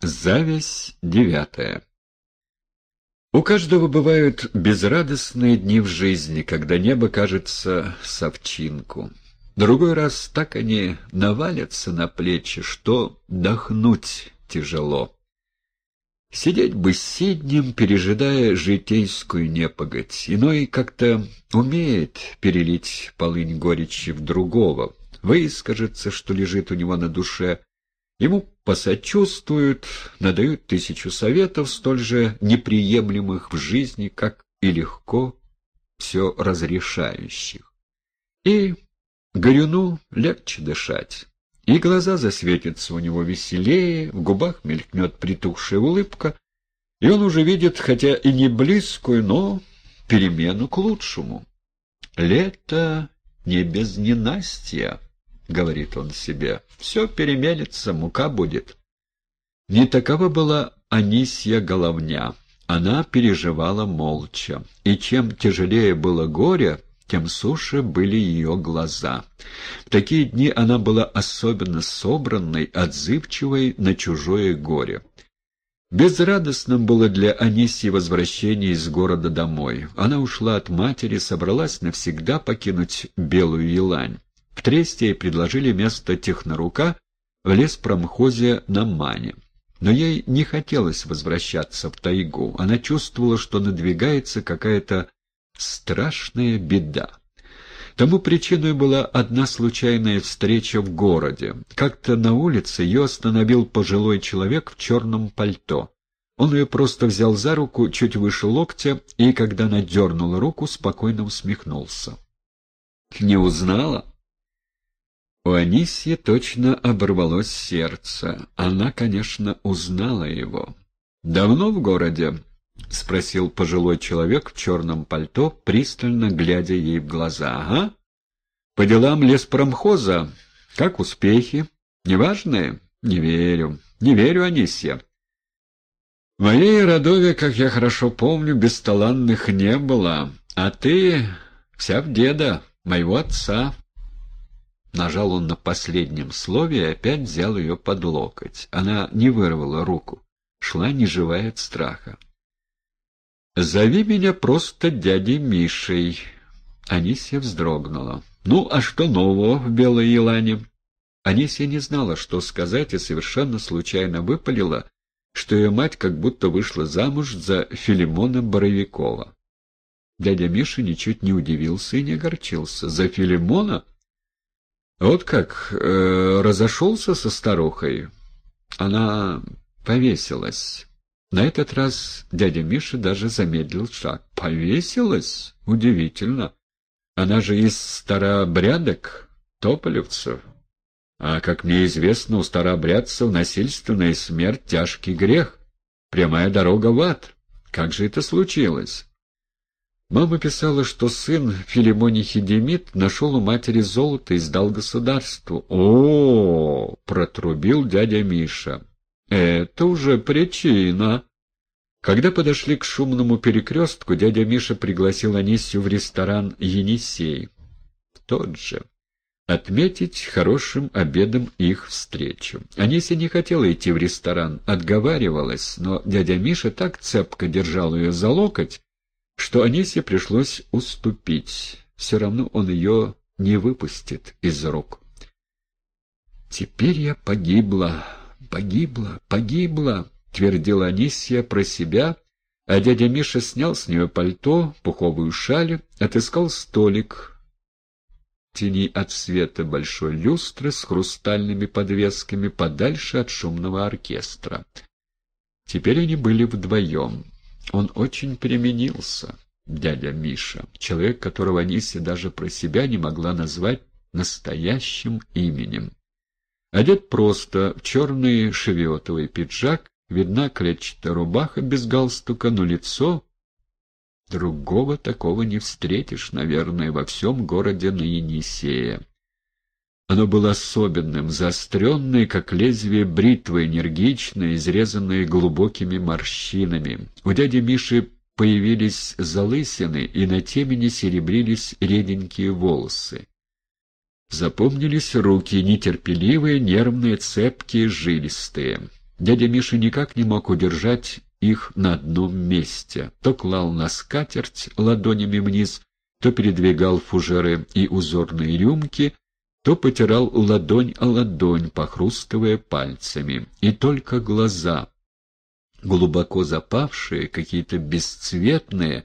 Зависть девятая. У каждого бывают безрадостные дни в жизни, когда небо кажется совчинку. Другой раз так они навалятся на плечи, что дохнуть тяжело. Сидеть бы сиднем, пережидая житейскую непогодь. Иной как-то умеет перелить полынь горечи в другого, выскажется, что лежит у него на душе, Ему посочувствуют, надают тысячу советов, столь же неприемлемых в жизни, как и легко все разрешающих. И горюну легче дышать, и глаза засветятся у него веселее, в губах мелькнет притухшая улыбка, и он уже видит, хотя и не близкую, но перемену к лучшему. Лето не без ненастья. — говорит он себе, — все переменится, мука будет. Не такова была Анисья Головня. Она переживала молча, и чем тяжелее было горе, тем суше были ее глаза. В такие дни она была особенно собранной, отзывчивой на чужое горе. Безрадостным было для Анисии возвращение из города домой. Она ушла от матери, собралась навсегда покинуть Белую Елань. В Тресте предложили место технорука в леспромхозе на Мане. Но ей не хотелось возвращаться в тайгу. Она чувствовала, что надвигается какая-то страшная беда. Тому причиной была одна случайная встреча в городе. Как-то на улице ее остановил пожилой человек в черном пальто. Он ее просто взял за руку чуть выше локтя и, когда она дернула руку, спокойно усмехнулся. «Не узнала?» У Анисьи точно оборвалось сердце. Она, конечно, узнала его. «Давно в городе?» — спросил пожилой человек в черном пальто, пристально глядя ей в глаза. «Ага. По делам леспромхоза. Как успехи? Неважные? Не верю. Не верю, Анисья. В моей родове, как я хорошо помню, бесталанных не было, а ты вся в деда, моего отца». Нажал он на последнем слове и опять взял ее под локоть. Она не вырвала руку. Шла неживая от страха. «Зови меня просто дядей Мишей». Анисия вздрогнула. «Ну, а что нового в Белой Елане?» Анисия не знала, что сказать, и совершенно случайно выпалила, что ее мать как будто вышла замуж за Филимона Боровикова. Дядя Миша ничуть не удивился и не огорчился. «За Филимона?» Вот как э, разошелся со старухой. Она повесилась. На этот раз дядя Миша даже замедлил шаг. Повесилась? Удивительно. Она же из старообрядок, тополевцев. А, как мне известно, у старообрядцев насильственная смерть — тяжкий грех. Прямая дорога в ад. Как же это случилось? Мама писала, что сын Филимоний Хидемид нашел у матери золото и сдал государству. О, протрубил дядя Миша. Это уже причина. Когда подошли к шумному перекрестку, дядя Миша пригласил Анисию в ресторан «Енисей». Тот же. Отметить хорошим обедом их встречу. Анисия не хотела идти в ресторан, отговаривалась, но дядя Миша так цепко держал ее за локоть, что Анисе пришлось уступить. Все равно он ее не выпустит из рук. «Теперь я погибла, погибла, погибла», — твердила Анисия про себя, а дядя Миша снял с нее пальто, пуховую шаль, отыскал столик тени от света большой люстры с хрустальными подвесками подальше от шумного оркестра. Теперь они были вдвоем. Он очень переменился, дядя Миша, человек, которого Анисия даже про себя не могла назвать настоящим именем. Одет просто, в черный шевиотовый пиджак, видна клетчатая рубаха без галстука, но лицо... Другого такого не встретишь, наверное, во всем городе на Енисея. Оно было особенным, заостренное, как лезвие бритвы, энергичное, изрезанное глубокими морщинами. У дяди Миши появились залысины, и на темени серебрились реденькие волосы. Запомнились руки, нетерпеливые, нервные, цепкие, жилистые. Дядя Миша никак не мог удержать их на одном месте. То клал на скатерть ладонями вниз, то передвигал фужеры и узорные рюмки, то потирал ладонь о ладонь, похрустывая пальцами. И только глаза, глубоко запавшие, какие-то бесцветные,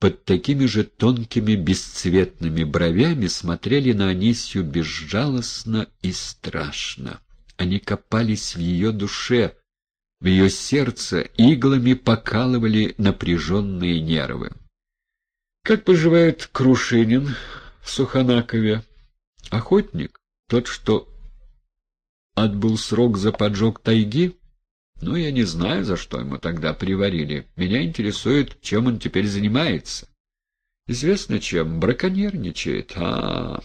под такими же тонкими бесцветными бровями смотрели на Анисью безжалостно и страшно. Они копались в ее душе, в ее сердце, иглами покалывали напряженные нервы. Как поживает Крушинин в Суханакове? Охотник? Тот, что отбыл срок за поджог тайги? Ну, я не знаю, за что ему тогда приварили. Меня интересует, чем он теперь занимается. Известно чем. Браконьерничает. А, -а, -а.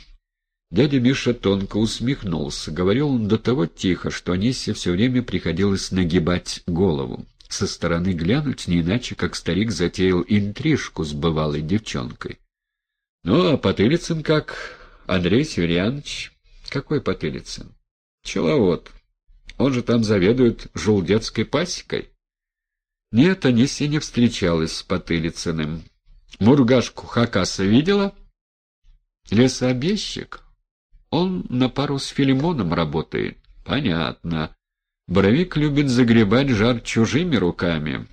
Дядя Миша тонко усмехнулся. Говорил он до того тихо, что Анисе все время приходилось нагибать голову. Со стороны глянуть не иначе, как старик затеял интрижку с бывалой девчонкой. — Ну, а Потылицын как? Андрей Северянович? — Какой Потылицын? — Пчеловод. Он же там заведует желудецкой пасекой. Нет, Анисия не встречалась с Потылицыным. Мургашку Хакаса видела? Лесообещик? Он на пару с Филимоном работает. Понятно. Боровик любит загребать жар чужими руками.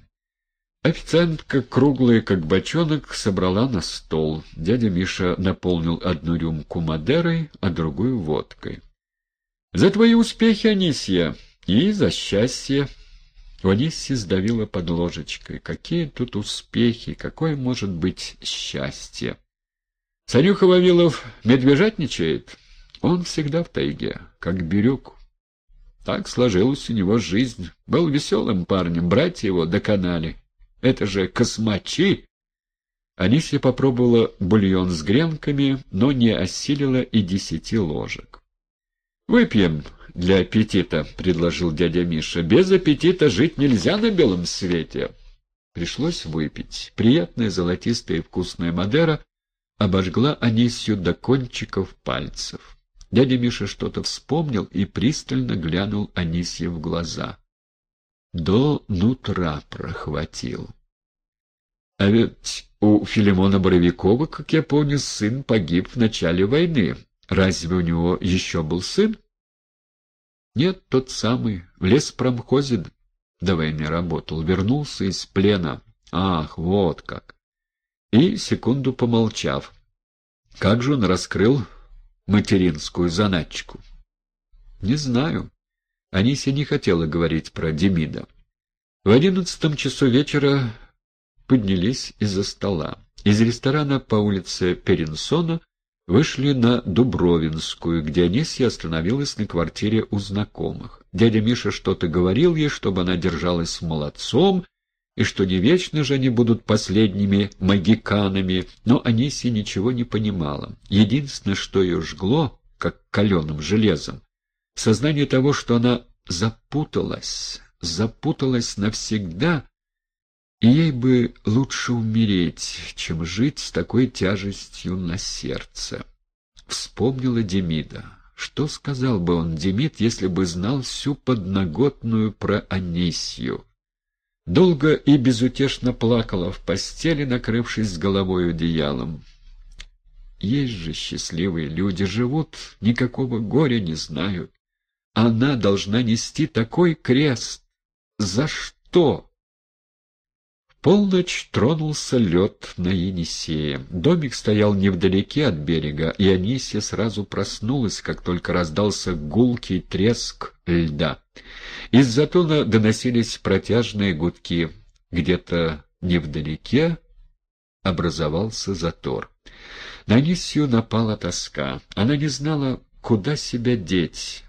Официантка, круглая как бочонок, собрала на стол. Дядя Миша наполнил одну рюмку Мадерой, а другую водкой. «За твои успехи, Анисья, и за счастье!» У Анисьи сдавила под ложечкой. «Какие тут успехи? Какое может быть счастье?» «Санюха Вавилов медвежатничает?» Он всегда в тайге, как Бирюк. Так сложилась у него жизнь. Был веселым парнем, братья его доконали. Это же космачи! Анисия попробовала бульон с гренками, но не осилила и десяти ложек. «Выпьем для аппетита», — предложил дядя Миша. «Без аппетита жить нельзя на белом свете». Пришлось выпить. Приятная золотистая и вкусная Мадера обожгла Анисию до кончиков пальцев. Дядя Миша что-то вспомнил и пристально глянул Анисье в глаза. До нутра прохватил. А ведь у Филимона Боровикова, как я помню, сын погиб в начале войны. Разве у него еще был сын? Нет, тот самый, в леспромхозе до войны работал, вернулся из плена. Ах, вот как. И, секунду помолчав, как же он раскрыл материнскую заначку? Не знаю. Анисия не хотела говорить про Демида. В одиннадцатом часу вечера поднялись из-за стола. Из ресторана по улице Перенсона вышли на Дубровинскую, где Анисия остановилась на квартире у знакомых. Дядя Миша что-то говорил ей, чтобы она держалась молодцом, и что не вечно же они будут последними магиканами, но Анисия ничего не понимала. Единственное, что ее жгло, как каленым железом, сознание того, что она запуталась, запуталась навсегда, и ей бы лучше умереть, чем жить с такой тяжестью на сердце. Вспомнила Демида. Что сказал бы он, Демид, если бы знал всю подноготную про Анисью? Долго и безутешно плакала в постели, накрывшись головой одеялом. Есть же счастливые люди, живут, никакого горя не знают. Она должна нести такой крест. За что? полночь тронулся лед на Енисее. Домик стоял невдалеке от берега, и Анисия сразу проснулась, как только раздался гулкий треск льда. Из затона доносились протяжные гудки. Где-то невдалеке образовался затор. На Анисию напала тоска. Она не знала, куда себя деть.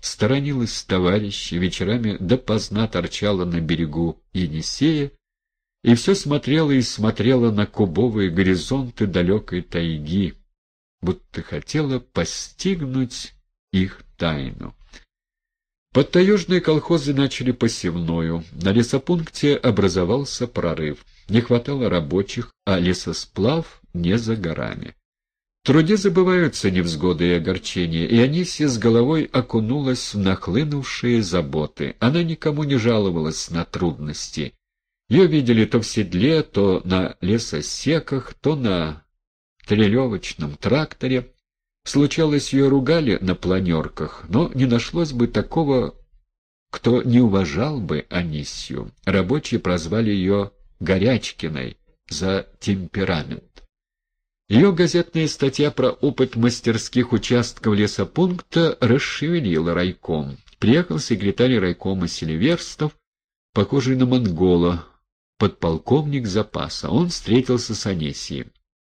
Сторонилась товарищей, вечерами допоздна торчала на берегу Енисея, и все смотрела и смотрела на кубовые горизонты далекой тайги, будто хотела постигнуть их тайну. Подтаежные колхозы начали посевную. На лесопункте образовался прорыв. Не хватало рабочих, а лесосплав не за горами. Труде забываются невзгоды и огорчения, и Анисия с головой окунулась в нахлынувшие заботы. Она никому не жаловалась на трудности. Ее видели то в седле, то на лесосеках, то на трелевочном тракторе. Случалось, ее ругали на планерках, но не нашлось бы такого, кто не уважал бы Анисью. Рабочие прозвали ее Горячкиной за темперамент. Ее газетная статья про опыт мастерских участков лесопункта расшевелила райком. Приехал секретарь райкома Селиверстов, похожий на монгола, подполковник запаса. Он встретился с Анесией.